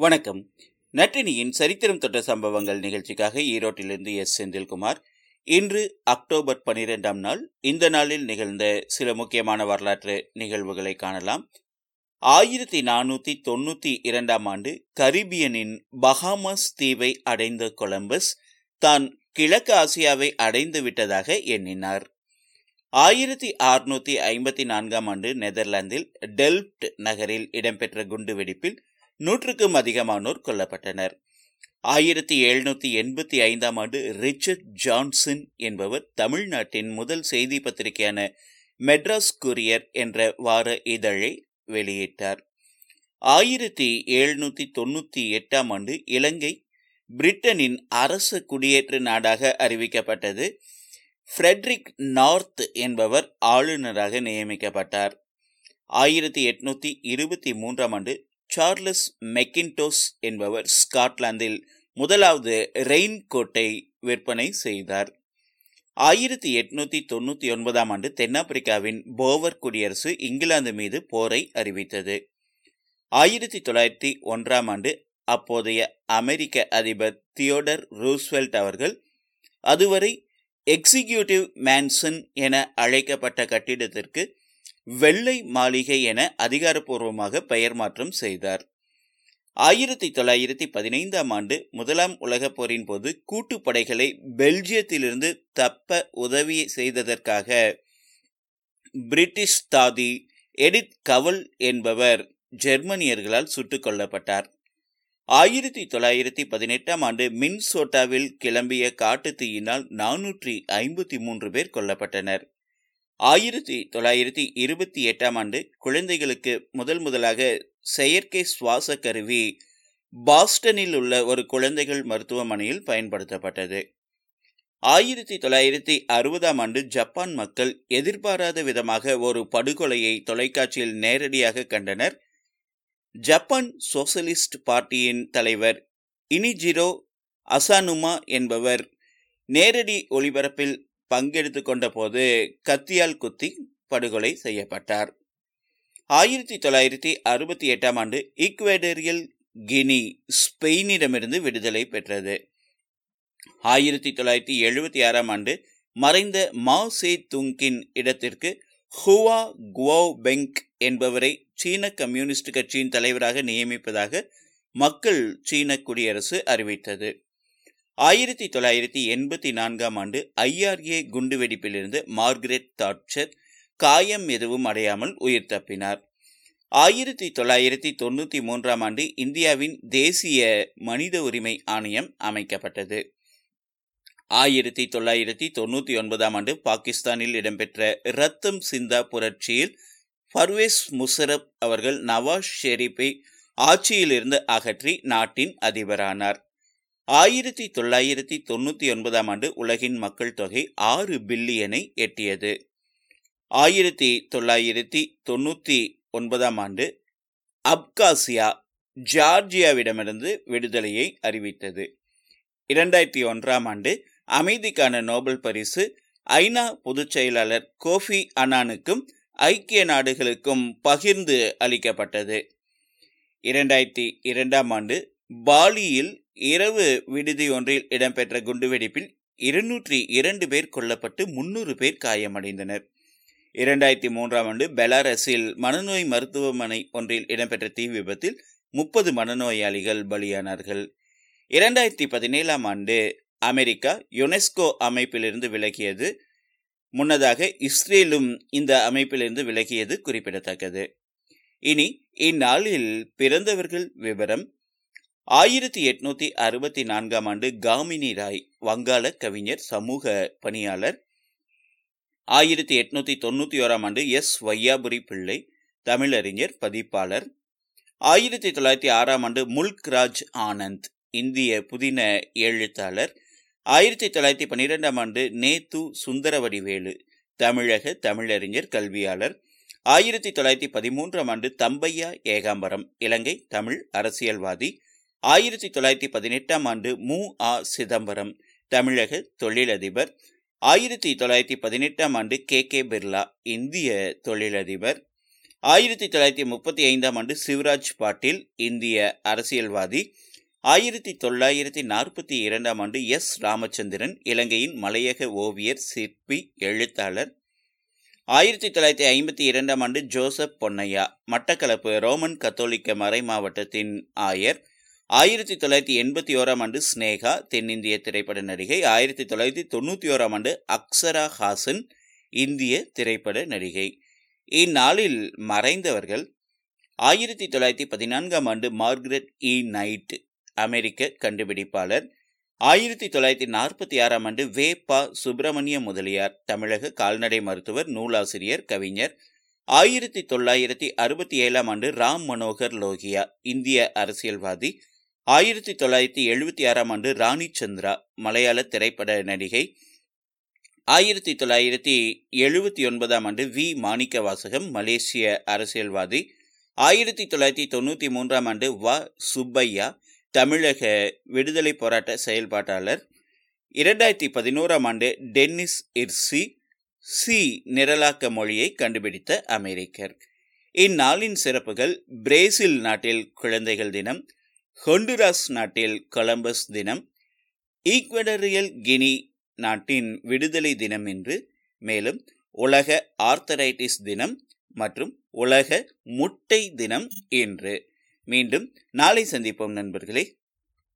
வணக்கம். நட்டினியின் சரித்திரம் தொட்ட சம்பவங்கள் நிகழ்ச்சிக்காக ஈரோட்டிலிருந்து எஸ். செந்தில்குமார். இன்று அக்டோபர் பனிரெண்டாம் நாள். இந்த நாளில் நிகழ்ந்த சில முக்கியமான வரலாற்று நிகழ்வுகளை காணலாம். ஆயிரத்தி நானூத்தி தொண்ணூத்தி இரண்டாம் ஆண்டு கரிபியனின் பஹாமஸ் தீவை அடைந்த கொலம்பஸ் தான் கிழக்கு ஆசியாவை அடைந்து விட்டதாக எண்ணினார். ஆயிரத்தி அறுநூத்தி ஐம்பத்தி நான்காம் ஆண்டு நெதர்லாந்தில் டெல்ப்ட் நகரில் இடம்பெற்ற குண்டுவெடிப்பில் நூற்றுக்கும் அதிகமானோர் கொல்லப்பட்டனர். ஆயிரத்தி எழுநூத்தி எண்பத்தி ஐந்தாம் ஆண்டு ரிச்சர்ட் ஜான்சன் என்பவர் தமிழ்நாட்டின் முதல் செய்தி பத்திரிகையான மெட்ராஸ் குரியர் என்ற வார இதழை வெளியிட்டார். ஆயிரத்தி எழுநூத்தி தொண்ணூத்தி எட்டாம் ஆண்டு இலங்கை பிரிட்டனின் அரச குடியேற்ற நாடாக அறிவிக்கப்பட்டது. ஃப்ரெட்ரிக் நார்த் என்பவர் ஆளுநராக நியமிக்கப்பட்டார். ஆயிரத்தி எட்நூத்தி இருபத்தி மூன்றாம் ஆண்டு சார்லஸ் மெக்கின்டோஸ் என்பவர் ஸ்காட்லாந்தில் முதலாவது ரெயின் கோட்டை விற்பனை செய்தார். ஆயிரத்தி எட்நூத்தி தொண்ணூத்தி ஒன்பதாம் ஆண்டு தென்னாப்பிரிக்காவின் போவர் குடியரசு இங்கிலாந்து மீது போரை அறிவித்தது. ஆயிரத்தி தொள்ளாயிரத்தி ஒன்றாம் ஆண்டு அப்போதைய அமெரிக்க அதிபர் தியோடர் ரூஸ்வெல்ட் அவர்கள் அதுவரை எக்ஸிகியூட்டிவ் மேன்சன் என அழைக்கப்பட்ட கட்டிடத்திற்கு வெள்ளை மாளிகை என அதிகாரப்பூர்வமாக பெயர் மாற்றம் செய்தார். ஆயிரத்தி தொள்ளாயிரத்தி பதினைந்தாம் ஆண்டு முதலாம் உலகப் போரின் போது கூட்டுப்படைகளை பெல்ஜியத்திலிருந்து தப்ப உதவி செய்ததற்காக பிரிட்டிஷ் தாதி எடித் கவல் என்பவர் ஜெர்மனியர்களால் சுட்டுக் கொல்லப்பட்டார். ஆயிரத்தி தொள்ளாயிரத்தி பதினெட்டாம் ஆண்டு மின்சோட்டாவில் கிளம்பிய காட்டு தீயினால் நானூற்றி ஐம்பத்தி மூன்று பேர் கொல்லப்பட்டனர். ஆயிரத்தி தொள்ளாயிரத்தி இருபத்தி எட்டாம் ஆண்டு குழந்தைகளுக்கு முதல் முதலாக செயற்கை சுவாச கருவி பாஸ்டனில் உள்ள ஒரு குழந்தைகள் மருத்துவமனையில் பயன்படுத்தப்பட்டது. ஆயிரத்தி தொள்ளாயிரத்தி அறுபதாம் ஆண்டு ஜப்பான் மக்கள் எதிர்பாராத விதமாக ஒரு படுகொலையை தொலைக்காட்சியில் நேரடியாக கண்டனர். ஜப்பான் சோசலிஸ்ட் பார்ட்டியின் தலைவர் இனிஜிரோ அசானுமா என்பவர் நேரடி ஒளிபரப்பில் பங்கெடுத்து கொண்டபோது கத்தியால் குத்தி படுகொலை செய்யப்பட்டார். ஆயிரத்தி தொள்ளாயிரத்தி அறுபத்தி எட்டாம் ஆண்டு ஈக்வேடரியல் கினி ஸ்பெயினிடமிருந்து விடுதலை பெற்றது. ஆயிரத்தி தொள்ளாயிரத்தி எழுபத்தி ஆறாம் ஆண்டு மறைந்த மா சே துங்கின் இடத்திற்கு ஹுவா குவோ பெங்க் என்பவரை சீன கம்யூனிஸ்ட் கட்சியின் தலைவராக நியமிப்பதாக மக்கள் சீன குடியரசு அறிவித்தது. ஆயிரத்தி தொள்ளாயிரத்தி எண்பத்தி நான்காம் ஆண்டு ஐஆர்ஏ குண்டுவெடிப்பிலிருந்து மார்கரெட் தாட்சர் காயம் எதுவும் அடையாமல் உயிர் தப்பினார் ஆயிரத்தி தொள்ளாயிரத்தி தொண்ணூற்றி மூன்றாம் ஆண்டு இந்தியாவின் தேசிய மனித உரிமை ஆணையம் அமைக்கப்பட்டது. ஆயிரத்தி தொள்ளாயிரத்தி தொண்ணூற்றி ஒன்பதாம் ஆண்டு பாகிஸ்தானில் இடம்பெற்ற ரத்தம் சிந்தா புரட்சியில் பர்வேஸ் முஷரப் அவர்கள் நவாஸ் ஷெரீப்பை ஆட்சியிலிருந்து அகற்றி நாட்டின் அதிபரானார். ஆயிரத்தி தொள்ளாயிரத்தி தொண்ணூற்றி ஒன்பதாம் ஆண்டு உலகின் மக்கள் தொகை ஆறு பில்லியனை எட்டியது. ஆயிரத்தி தொள்ளாயிரத்தி தொண்ணூற்றி ஒன்பதாம் ஆண்டு அப்காசியா ஜார்ஜியாவிடமிருந்து விடுதலையை அறிவித்தது. இரண்டாயிரத்தி ஒன்றாம் ஆண்டு அமைதிக்கான நோபல் பரிசு ஐநா பொதுச் செயலாளர் கோஃபி அனானுக்கும் ஐக்கிய நாடுகளுக்கும் பகிர்ந்து அளிக்கப்பட்டது. இரண்டாயிரத்தி இரண்டாம் ஆண்டு பாலியில் இரவு விடுதி ஒன்றில் இடம்பெற்ற குண்டுவெடிப்பில் இருநூற்றி இரண்டு பேர் கொல்லப்பட்டு முன்னூறு பேர் காயமடைந்தனர். இரண்டாயிரத்தி மூன்றாம் ஆண்டு பெலாரஸில் மனநோய் மருத்துவமனை ஒன்றில் இடம்பெற்ற தீ விபத்தில் முப்பது மனநோயாளிகள் பலியானார்கள். இரண்டாயிரத்தி பதினேழாம் ஆண்டு அமெரிக்கா யுனெஸ்கோ அமைப்பிலிருந்து விலகியது. முன்னதாக இஸ்ரேலும் இந்த அமைப்பிலிருந்து விலகியது குறிப்பிடத்தக்கது. இனி இந்நாளில் பிறந்தவர்கள் விவரம் ஆயிரத்தி எட்நூத்தி அறுபத்தி நான்காம் ஆண்டு காமினி ராய் வங்காள கவிஞர் சமூக பணியாளர். ஆயிரத்தி எட்நூத்தி தொண்ணூத்தி ஓராம் ஆண்டு எஸ். வையாபுரி பிள்ளை தமிழறிஞர் பதிப்பாளர். ஆயிரத்தி தொள்ளாயிரத்தி ஆறாம் ஆண்டு முல்க் ராஜ் ஆனந்த் இந்திய புதின எழுத்தாளர். ஆயிரத்தி தொள்ளாயிரத்தி பன்னிரெண்டாம் ஆண்டு நேத்து சுந்தரவடிவேலு தமிழக தமிழறிஞர் கல்வியாளர். ஆயிரத்தி தொள்ளாயிரத்தி பதிமூன்றாம் ஆண்டு தம்பையா ஏகாம்பரம் இலங்கை தமிழ் அரசியல்வாதி. ஆயிரத்தி தொள்ளாயிரத்தி பதினெட்டாம் ஆண்டு மு. ஆ சிதம்பரம் தமிழக தொழிலதிபர். ஆயிரத்தி தொள்ளாயிரத்தி பதினெட்டாம் ஆண்டு கே. கே. பிர்லா இந்திய தொழிலதிபர். ஆயிரத்தி தொள்ளாயிரத்தி முப்பத்தி ஐந்தாம் ஆண்டு சிவராஜ் பாட்டீல் இந்திய அரசியல்வாதி. ஆயிரத்தி தொள்ளாயிரத்தி நாற்பத்தி இரண்டாம் ஆண்டு எஸ். ராமச்சந்திரன் இலங்கையின் மலையக ஓவியர் சிற்பி எழுத்தாளர். ஆயிரத்தி தொள்ளாயிரத்தி ஐம்பத்தி இரண்டாம் ஆண்டு ஜோசப் பொன்னையா மட்டக்களப்பு ரோமன் கத்தோலிக்க மறை மாவட்டத்தின் ஆயர். ஆயிரத்தி தொள்ளாயிரத்தி எண்பத்தி ஓராம் ஆண்டு ஸ்னேகா தென்னிந்திய திரைப்பட நடிகை. ஆயிரத்தி தொள்ளாயிரத்தி தொண்ணூற்றி ஓராம் ஆண்டு அக்ஸரா ஹாசன் இந்திய திரைப்பட நடிகை. இந்நாளில் மறைந்தவர்கள் ஆயிரத்தி தொள்ளாயிரத்தி பதினான்காம் ஆண்டு மார்கரெட் இ. நைட் அமெரிக்க கண்டுபிடிப்பாளர். ஆயிரத்தி தொள்ளாயிரத்தி நாற்பத்தி ஆறாம் ஆண்டு வே. பா. சுப்பிரமணிய முதலியார் தமிழக கால்நடை மருத்துவர் நூலாசிரியர் கவிஞர். ஆயிரத்தி தொள்ளாயிரத்தி அறுபத்தி ஏழாம் ஆண்டு ராம் மனோகர் லோகியா இந்திய அரசியல்வாதி. ஆயிரத்தி தொள்ளாயிரத்தி எழுபத்தி ஆறாம் ஆண்டு ராணி சந்திரா மலையாள திரைப்பட நடிகை. ஆயிரத்தி தொள்ளாயிரத்தி எழுபத்தி ஒன்பதாம் ஆண்டு வி. மாணிக்க வாசகம் மலேசிய அரசியல்வாதி. ஆயிரத்தி தொள்ளாயிரத்தி தொண்ணூற்றி மூன்றாம் ஆண்டு வ. சுப்பையா தமிழக விடுதலை போராட்ட செயல்பாட்டாளர். இரண்டாயிரத்தி பதினோராம் ஆண்டு டென்னிஸ் இர்சி சி. நிரலாக்க மொழியை கண்டுபிடித்த அமெரிக்கர். இந்நாளின் சிறப்புகள் பிரேசில் நாட்டில் குழந்தைகள் தினம் ஹொண்டுராஸ் நாட்டில் கொலம்பஸ் தினம் ஈக்வடரியல் கினி நாட்டின் விடுதலை தினம் என்று மேலும் உலக ஆர்த்தரைட்டிஸ் தினம் மற்றும் உலக முட்டை தினம் என்று மீண்டும் நாளை சந்திப்போம் நண்பர்களே.